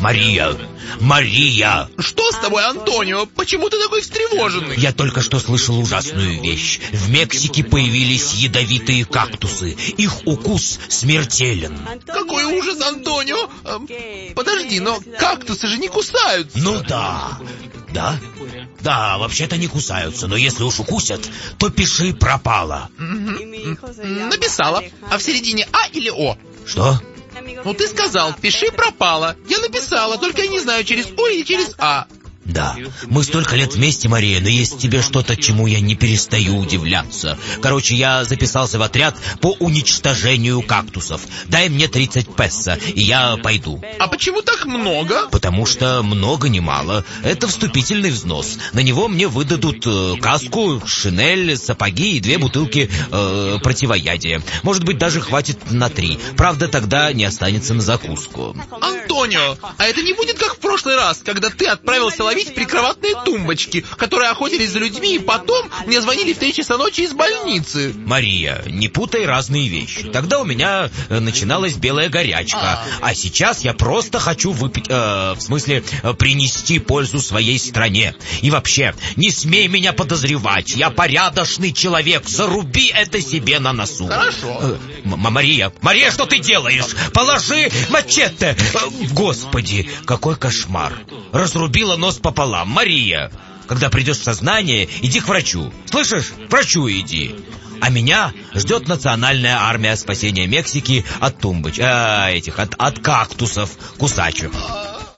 Мария! Мария! Что с тобой, Антонио? Почему ты такой встревоженный? Я только что слышал ужасную вещь. В Мексике появились ядовитые кактусы. Их укус смертелен. Какой ужас, Антонио! Эм, подожди, но кактусы же не кусаются. Ну да. Да? Да, вообще-то не кусаются, но если уж укусят, то пиши пропало. Написала. А в середине А или О? Что? Ну ты сказал, пиши пропало. Я написала, только я не знаю, через О или через А. Да, мы столько лет вместе, Мария, но есть в тебе что-то, чему я не перестаю удивляться. Короче, я записался в отряд по уничтожению кактусов. Дай мне 30 песо, и я пойду. А почему так много? Потому что много не мало. Это вступительный взнос. На него мне выдадут э, каску, шинель, сапоги и две бутылки э, противоядия. Может быть, даже хватит на три. Правда, тогда не останется на закуску. Антонио, а это не будет как в прошлый раз, когда ты отправился ловить установить прикроватные тумбочки, которые охотились за людьми, и потом мне звонили в три часа ночи из больницы. Мария, не путай разные вещи. Тогда у меня э, начиналась белая горячка, а сейчас я просто хочу выпить, э, в смысле, э, принести пользу своей стране. И вообще, не смей меня подозревать, я порядочный человек, заруби это себе на носу. Хорошо. Э, Мария, Мария, что ты делаешь? Положи мачете. Э, господи, какой кошмар. Разрубила нос пополам. Мария, когда придешь в сознание, иди к врачу. Слышишь? К врачу иди. А меня ждет национальная армия спасения Мексики от тумбоч... Э, этих, от, от кактусов, кусачек.